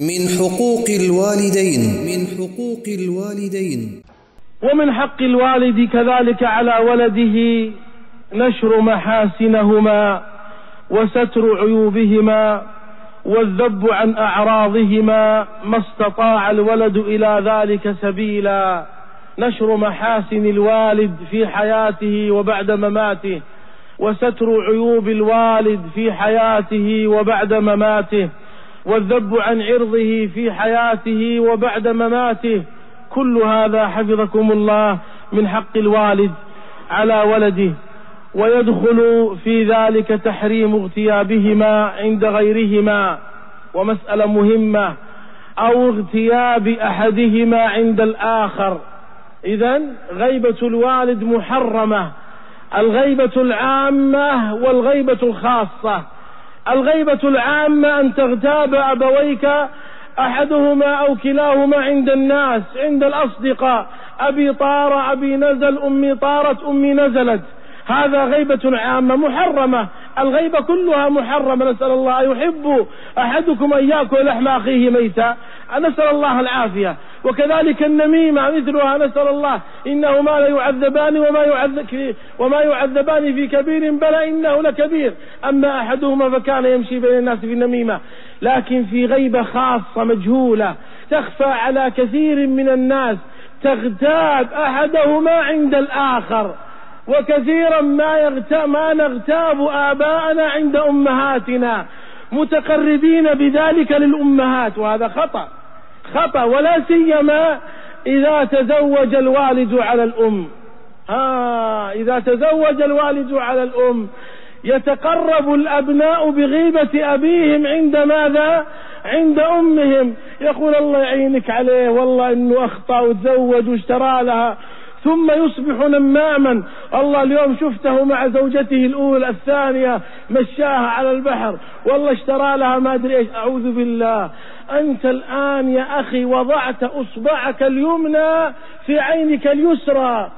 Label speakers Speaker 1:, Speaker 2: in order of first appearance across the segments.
Speaker 1: من حقوق الوالدين. من حقوق الوالدين.
Speaker 2: ومن حق الوالد كذلك على ولده نشر محاسنهما وستر عيوبهما والذب عن أعراضهما ما استطاع الولد إلى ذلك سبيلا. نشر محاسن الوالد في حياته وبعد مماته وستر عيوب الوالد في حياته وبعد مماته. والذب عن عرضه في حياته وبعد مماته. كل هذا حفظكم الله من حق الوالد على ولده. ويدخل في ذلك تحريم اغتيابهما عند غيرهما. ومسألة مهمة أو اغتياب أحدهما عند الآخر. إذا غيبة الوالد محرمة الغيبة العامة والغيبة الخاصة. الغيبة العامة أن تغتاب أبويك أحدهما أو كلاهما عند الناس عند الأصدقاء. أبي طار أبي نزل أمي طارت أمي نزلت. هذا غيبة عامة محرمة. الغيبة كلها محرمة. نسأل الله يحب أحدكم أن يأكل لحم أخيه ميتا. نسأل الله العافية. وكذلك النميمة مثلها. نسأل الله إنهما لا يعذبان وما يعذب وما يعذبان في كبير بلى إنه لكبير. أما أحدهما فكان يمشي بين الناس في النميمة. لكن في غيبة خاصة مجهولة. تخفى على كثير من الناس. تغتاب أحدهما عند الآخر. وكثيرا ما, يغتاب ما نغتاب آباءنا عند أمهاتنا متقربين بذلك للأمهات وهذا خطأ خطأ ولا سيما إذا تزوج الوالد على الأم. ها إذا تزوج الوالد على الأم يتقرب الأبناء بغيبة أبيهم عند ماذا؟ عند أمهم. يقول الله يعينك عليه والله إنه أخطأ وتزوج واشترى لها. ثم يصبح نماما. الله اليوم شفته مع زوجته الأولى الثانية مشاها على البحر. والله اشترى لها ما أدري إيش. أعوذ بالله. أنت الآن يا أخي وضعت أصبعك اليمنى في عينك اليسرى.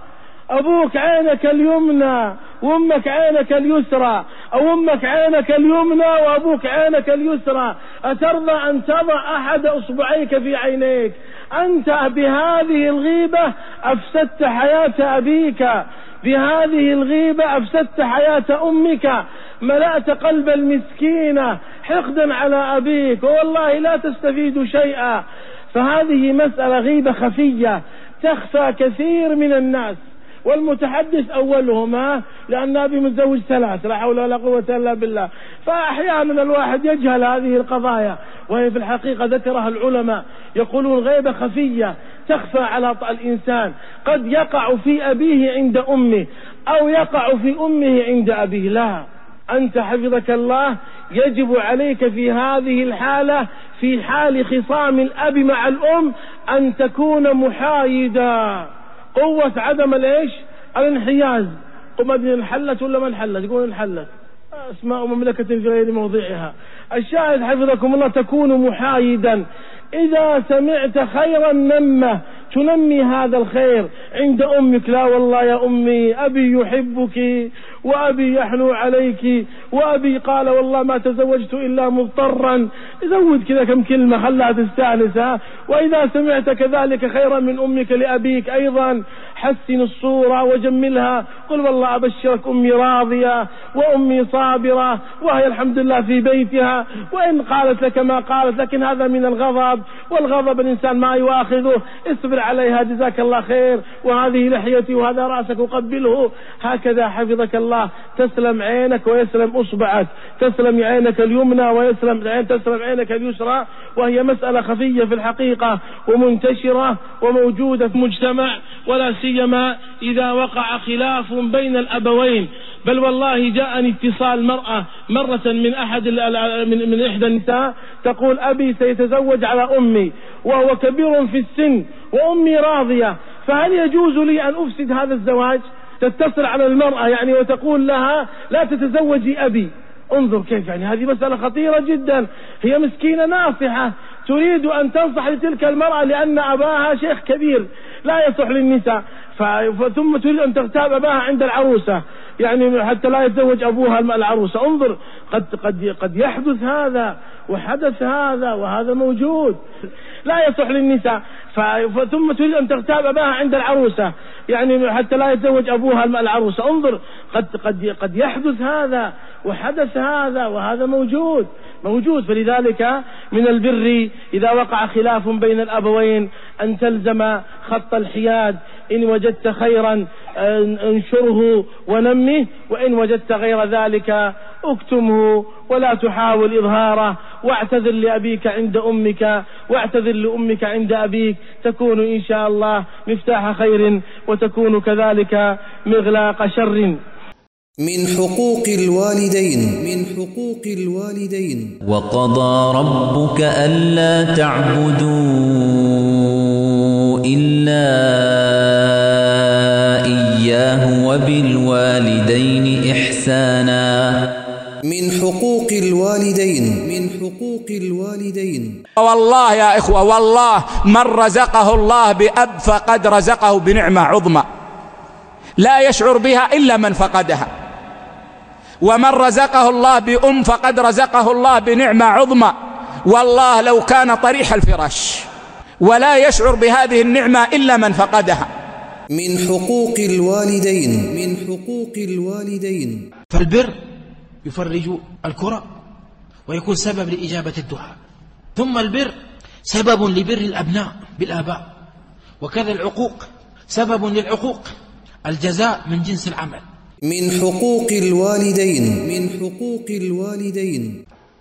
Speaker 2: أبوك عينك اليمنى وأمك عينك اليسرى أو أمك عينك اليمنى وأبوك عينك اليسرى. أترضى أن تضع أحد أصبعيك في عينيك؟ أنت بهذه الغيبة أفسدت حياة أبيك. بهذه الغيبة أفسدت حياة أمك. ملأت قلب المسكينة حقدا على أبيك. والله لا تستفيد شيئا. فهذه مسألة غيبة خفية تخفى كثير من الناس. والمتحدث أولهما لأن أبي متزوج ثلاث لا حول ولا قوة إلا بالله. فأحيانا الواحد يجهل هذه القضايا. وهي في الحقيقة ذكرها العلماء يقولون غيبة خفية تخفى على الإنسان. قد يقع في أبيه عند أمه أو يقع في أمه عند أبيه. لا أنت حفظك الله يجب عليك في هذه الحالة في حال خصام الأب مع الأم أن تكون محايدا قوة عدم الإيش؟ الانحياز. قم انحلت ولا ما انحلت؟ يقول انحلت. أسماء مملكة غير موضعها الشاهد حفظكم الله تكون محايدا. إذا سمعت خيرا نمه تنمي هذا الخير عند أمك. لا والله يا أمي أبي يحبك وأبي يحنو عليك وأبي قال والله ما تزوجت إلا مضطرا. زود كذا كم كلمة خلها تستأنس وإذا سمعت كذلك خيرا من أمك لأبيك أيضا حسن الصورة وجملها. قل والله أبشرك أمي راضية وأمي صابرة وهي الحمد لله في بيتها. وإن قالت لك ما قالت لكن هذا من الغضب. والغضب الإنسان ما يواخذه اصبر عليها جزاك الله خير. وهذه لحيتي وهذا رأسك أقبله هكذا حفظك الله. تسلم عينك ويسلم أصبعك. تسلم عينك اليمنى ويسلم عين تسلم عينك اليسرى. وهي مسألة خفية في الحقيقة ومنتشرة وموجودة في مجتمع. ولا سيما إذا وقع خلاف بين الأبوين. بل والله جاءني اتصال مرأة مرة من أحد من, من إحدى النساء تقول أبي سيتزوج على أمي وهو كبير في السن وأمي راضية. فهل يجوز لي أن أفسد هذا الزواج؟ تتصل على المرأة يعني وتقول لها لا تتزوجي أبي. انظر كيف يعني هذه مسألة خطيرة جدا. هي مسكينة ناصحة. تريد أن تنصح لتلك المرأة لأن أباها شيخ كبير. لا يصح للنساء. ثم تريد أن تغتاب أباها عند العروسة. يعني حتى لا يتزوج أبوها العروسة. انظر قد, قد, قد يحدث هذا وحدث هذا وهذا موجود. لا يصح للنساء. ثم تريد أن تغتاب أباها عند العروسة. يعني حتى لا يتزوج أبوها العروسة. انظر قد, قد, قد يحدث هذا وحدث هذا وهذا موجود. موجود. فلذلك من البر إذا وقع خلاف بين الأبوين أن تلزم خط الحياد إن وجدت خيرا انشره ونمه وإن وجدت غير ذلك اكتمه. ولا تحاول إظهاره واعتذر لأبيك عند أمك واعتذر لأمك عند أبيك. تكون إن شاء الله مفتاح خير وتكون كذلك مغلاق شر.
Speaker 1: من حقوق الوالدين. من حقوق الوالدين.
Speaker 3: وقضى ربك ألا تعبدوا. وبالوالدين إحسانا.
Speaker 1: من حقوق الوالدين من حقوق الوالدين.
Speaker 4: والله يا إخوة والله من رزقه الله بأب فقد رزقه بنعمة عظمى. لا يشعر بها إلا من فقدها. ومن رزقه الله بأم فقد رزقه الله بنعمة عظمى. والله لو كان طريح الفراش. ولا يشعر بهذه النعمة إلا من فقدها.
Speaker 1: من حقوق الوالدين. من حقوق الوالدين.
Speaker 5: فالبر يفرج الكرة ويكون سبب لإجابة الدعاء. ثم البر سبب لبر الأبناء بالآباء. وكذا العقوق سبب للعقوق الجزاء من جنس العمل.
Speaker 1: من حقوق الوالدين. من حقوق الوالدين.